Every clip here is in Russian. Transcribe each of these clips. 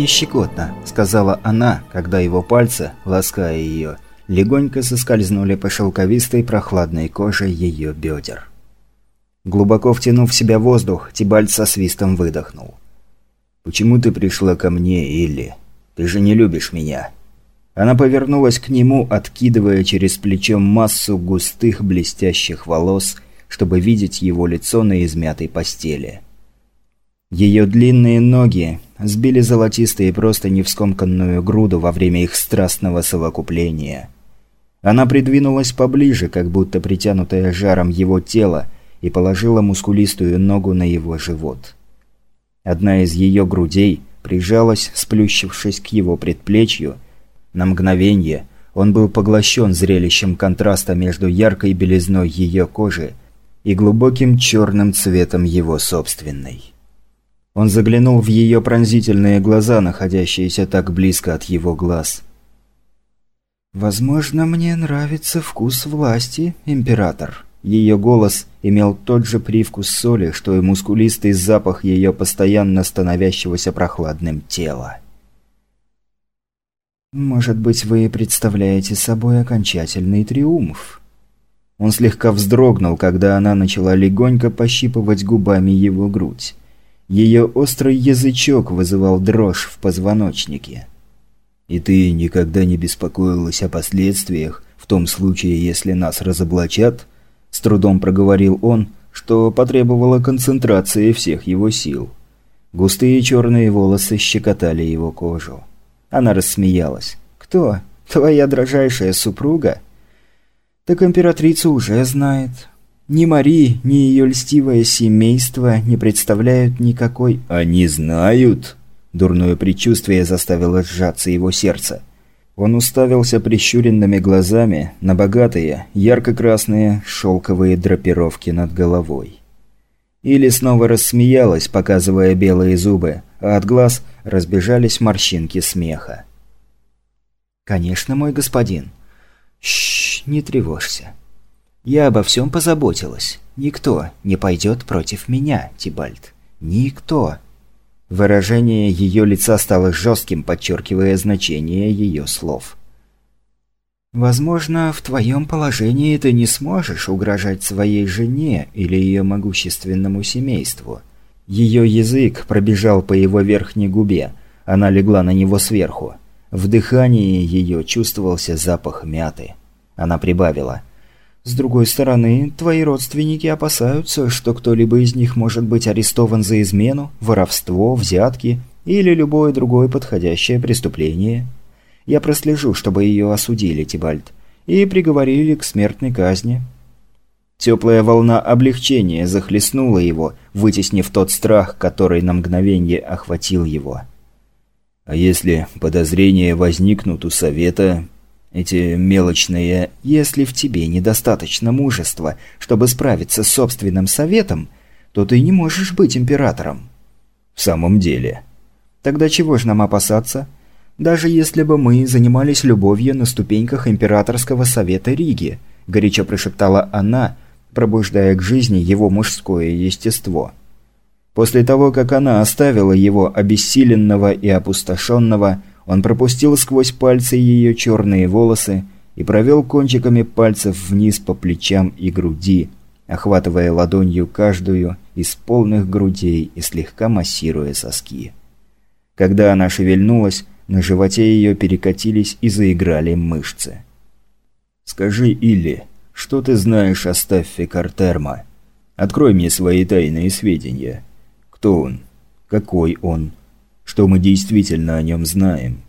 мне щекотно», — сказала она, когда его пальцы, лаская ее, легонько соскользнули по шелковистой прохладной коже ее бедер. Глубоко втянув в себя воздух, Тибальт со свистом выдохнул. «Почему ты пришла ко мне, Илли? Ты же не любишь меня». Она повернулась к нему, откидывая через плечо массу густых блестящих волос, чтобы видеть его лицо на измятой постели. Ее длинные ноги сбили золотистые просто в скомканную груду во время их страстного совокупления. Она придвинулась поближе, как будто притянутая жаром его тела, и положила мускулистую ногу на его живот. Одна из ее грудей прижалась, сплющившись к его предплечью. На мгновение он был поглощен зрелищем контраста между яркой белизной ее кожи и глубоким черным цветом его собственной. Он заглянул в ее пронзительные глаза, находящиеся так близко от его глаз. «Возможно, мне нравится вкус власти, император». Ее голос имел тот же привкус соли, что и мускулистый запах ее постоянно становящегося прохладным тела. «Может быть, вы представляете собой окончательный триумф?» Он слегка вздрогнул, когда она начала легонько пощипывать губами его грудь. Ее острый язычок вызывал дрожь в позвоночнике. «И ты никогда не беспокоилась о последствиях, в том случае, если нас разоблачат?» С трудом проговорил он, что потребовало концентрации всех его сил. Густые черные волосы щекотали его кожу. Она рассмеялась. «Кто? Твоя дрожайшая супруга?» «Так императрица уже знает. Ни Мари, ни ее льстивое семейство не представляют никакой... «Они знают?» Дурное предчувствие заставило сжаться его сердце. Он уставился прищуренными глазами на богатые, ярко-красные шелковые драпировки над головой. Или снова рассмеялась, показывая белые зубы, а от глаз разбежались морщинки смеха. «Конечно, мой господин. Шш, не тревожься. Я обо всем позаботилась. Никто не пойдет против меня, Тибальт. Никто. Выражение ее лица стало жестким, подчеркивая значение ее слов. «Возможно, в твоем положении ты не сможешь угрожать своей жене или ее могущественному семейству». Ее язык пробежал по его верхней губе. Она легла на него сверху. В дыхании ее чувствовался запах мяты. Она прибавила – с другой стороны, твои родственники опасаются, что кто-либо из них может быть арестован за измену, воровство, взятки или любое другое подходящее преступление. Я прослежу, чтобы ее осудили, Тибальд, и приговорили к смертной казни». Теплая волна облегчения захлестнула его, вытеснив тот страх, который на мгновение охватил его. «А если подозрения возникнут у совета, эти мелочные «если в тебе недостаточно мужества, чтобы справиться с собственным советом, то ты не можешь быть императором». «В самом деле». «Тогда чего ж нам опасаться? Даже если бы мы занимались любовью на ступеньках императорского совета Риги», горячо прошептала она, пробуждая к жизни его мужское естество. После того, как она оставила его обессиленного и опустошенного, он пропустил сквозь пальцы ее черные волосы и провел кончиками пальцев вниз по плечам и груди, охватывая ладонью каждую из полных грудей и слегка массируя соски. Когда она шевельнулась, на животе ее перекатились и заиграли мышцы. «Скажи, Илли, что ты знаешь о Стаффе Картерма? Открой мне свои тайные сведения. Кто он? Какой он?» Что мы действительно о нем знаем.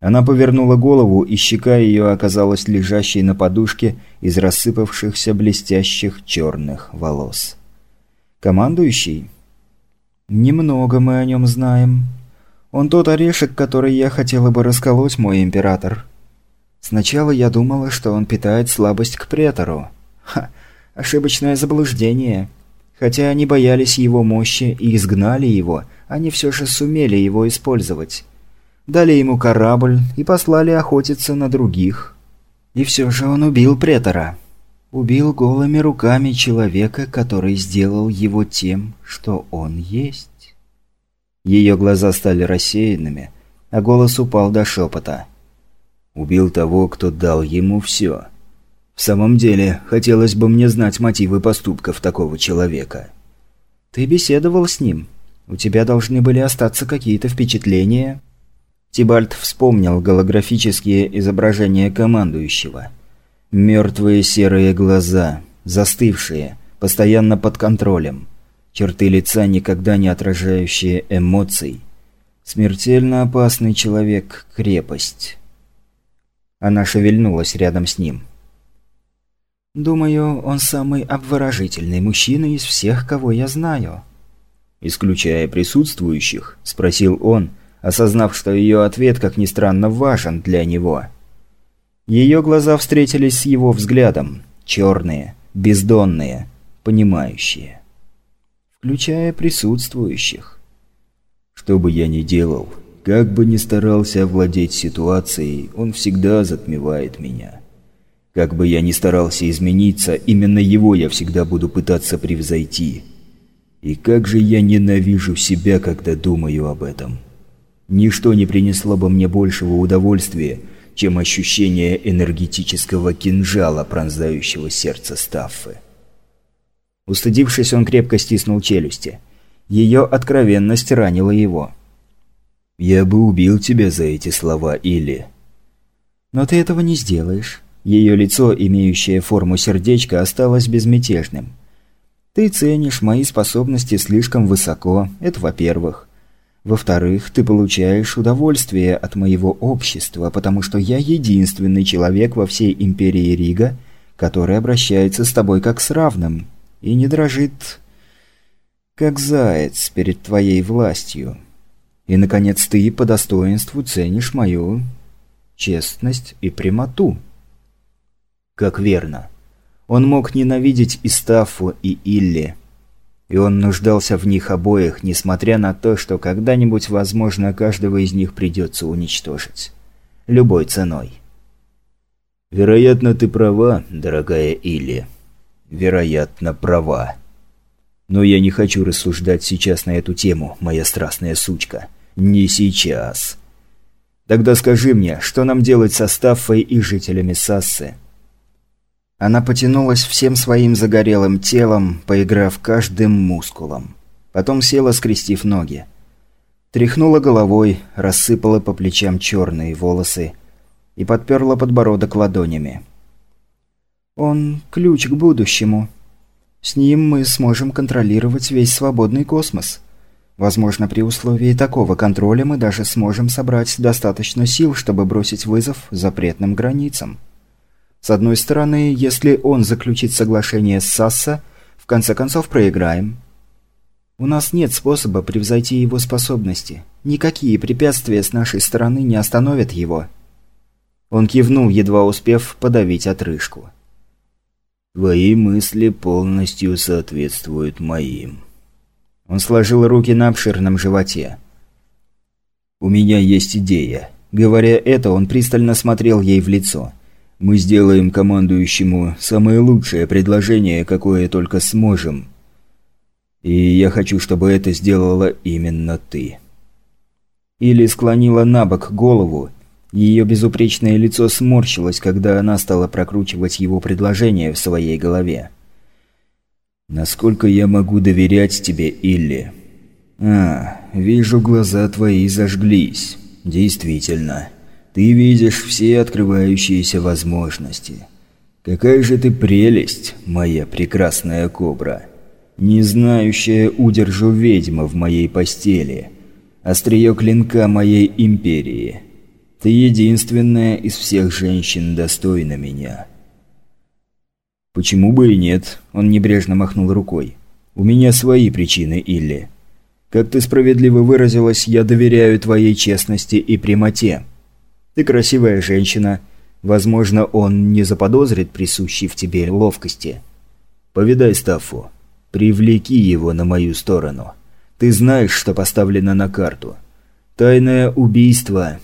Она повернула голову, и щека ее оказалась лежащей на подушке из рассыпавшихся блестящих черных волос. «Командующий?» «Немного мы о нем знаем. Он тот орешек, который я хотела бы расколоть, мой император. Сначала я думала, что он питает слабость к претору. Ха, ошибочное заблуждение. Хотя они боялись его мощи и изгнали его – они все же сумели его использовать. Дали ему корабль и послали охотиться на других. И все же он убил претора. Убил голыми руками человека, который сделал его тем, что он есть. Ее глаза стали рассеянными, а голос упал до шепота. «Убил того, кто дал ему все. В самом деле, хотелось бы мне знать мотивы поступков такого человека». «Ты беседовал с ним? У тебя должны были остаться какие-то впечатления?» Тибальт вспомнил голографические изображения командующего. Мертвые серые глаза, застывшие, постоянно под контролем. Черты лица, никогда не отражающие эмоций. Смертельно опасный человек – крепость. Она шевельнулась рядом с ним. «Думаю, он самый обворожительный мужчина из всех, кого я знаю». «Исключая присутствующих?» – спросил он, осознав, что ее ответ, как ни странно, важен для него. Ее глаза встретились с его взглядом. Черные, бездонные, понимающие. Включая присутствующих. Что бы я ни делал, как бы ни старался овладеть ситуацией, он всегда затмевает меня. Как бы я ни старался измениться, именно его я всегда буду пытаться превзойти. И как же я ненавижу себя, когда думаю об этом. Ничто не принесло бы мне большего удовольствия, чем ощущение энергетического кинжала, пронзающего сердце Стаффы. Устыдившись, он крепко стиснул челюсти. Ее откровенность ранила его. «Я бы убил тебя за эти слова, Или...» «Но ты этого не сделаешь». Ее лицо, имеющее форму сердечка, осталось безмятежным. «Ты ценишь мои способности слишком высоко, это во-первых. Во-вторых, ты получаешь удовольствие от моего общества, потому что я единственный человек во всей империи Рига, который обращается с тобой как с равным и не дрожит, как заяц перед твоей властью. И, наконец, ты по достоинству ценишь мою честность и прямоту. Как верно. Он мог ненавидеть и Стаффу, и Илли, и он нуждался в них обоих, несмотря на то, что когда-нибудь, возможно, каждого из них придется уничтожить. Любой ценой. «Вероятно, ты права, дорогая Илли. Вероятно, права. Но я не хочу рассуждать сейчас на эту тему, моя страстная сучка. Не сейчас. Тогда скажи мне, что нам делать со Стаффой и жителями Сассы?» Она потянулась всем своим загорелым телом, поиграв каждым мускулом. Потом села, скрестив ноги. Тряхнула головой, рассыпала по плечам черные волосы и подперла подбородок ладонями. «Он – ключ к будущему. С ним мы сможем контролировать весь свободный космос. Возможно, при условии такого контроля мы даже сможем собрать достаточно сил, чтобы бросить вызов запретным границам». С одной стороны, если он заключит соглашение с Сасса, в конце концов проиграем. У нас нет способа превзойти его способности. Никакие препятствия с нашей стороны не остановят его. Он кивнул, едва успев подавить отрыжку. «Твои мысли полностью соответствуют моим». Он сложил руки на обширном животе. «У меня есть идея». Говоря это, он пристально смотрел ей в лицо. Мы сделаем командующему самое лучшее предложение, какое только сможем. И я хочу, чтобы это сделала именно ты». Или склонила на бок голову. Ее безупречное лицо сморщилось, когда она стала прокручивать его предложение в своей голове. «Насколько я могу доверять тебе, Илли?» «А, вижу, глаза твои зажглись. Действительно». Ты видишь все открывающиеся возможности. Какая же ты прелесть, моя прекрасная кобра. Не знающая удержу ведьма в моей постели. Острие клинка моей империи. Ты единственная из всех женщин достойна меня. Почему бы и нет? Он небрежно махнул рукой. У меня свои причины, Илли. Как ты справедливо выразилась, я доверяю твоей честности и прямоте. Ты красивая женщина. Возможно, он не заподозрит присущей в тебе ловкости. Повидай Стаффу. Привлеки его на мою сторону. Ты знаешь, что поставлено на карту. Тайное убийство.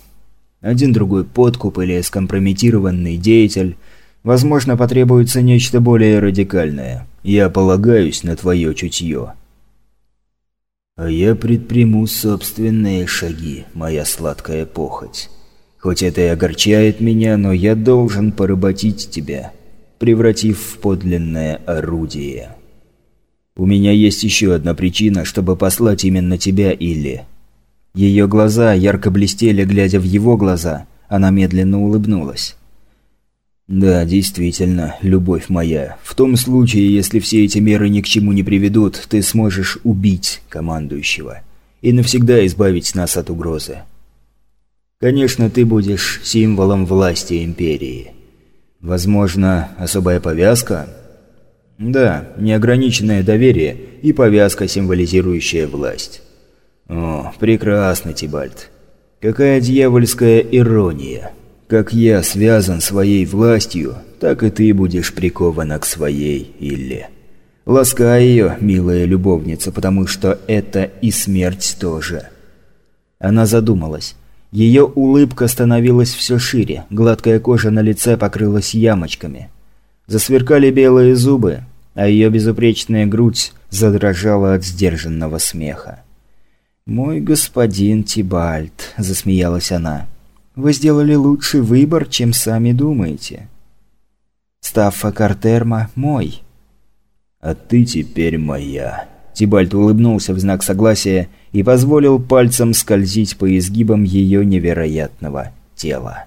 Один другой подкуп или скомпрометированный деятель. Возможно, потребуется нечто более радикальное. Я полагаюсь на твое чутье. А я предприму собственные шаги, моя сладкая похоть. Хоть это и огорчает меня, но я должен поработить тебя, превратив в подлинное орудие. У меня есть еще одна причина, чтобы послать именно тебя, Илли. Ее глаза ярко блестели, глядя в его глаза. Она медленно улыбнулась. «Да, действительно, любовь моя. В том случае, если все эти меры ни к чему не приведут, ты сможешь убить командующего и навсегда избавить нас от угрозы. Конечно, ты будешь символом власти Империи. Возможно, особая повязка? Да, неограниченное доверие и повязка, символизирующая власть. О, прекрасно, Тибальт. Какая дьявольская ирония. Как я связан своей властью, так и ты будешь прикована к своей Илле. Ласкай ее, милая любовница, потому что это и смерть тоже. Она задумалась. Ее улыбка становилась все шире, гладкая кожа на лице покрылась ямочками. Засверкали белые зубы, а ее безупречная грудь задрожала от сдержанного смеха. «Мой господин Тибальт», – засмеялась она, – «вы сделали лучший выбор, чем сами думаете. Стаффа Картерма мой». «А ты теперь моя». Тибальт улыбнулся в знак согласия и позволил пальцем скользить по изгибам ее невероятного тела.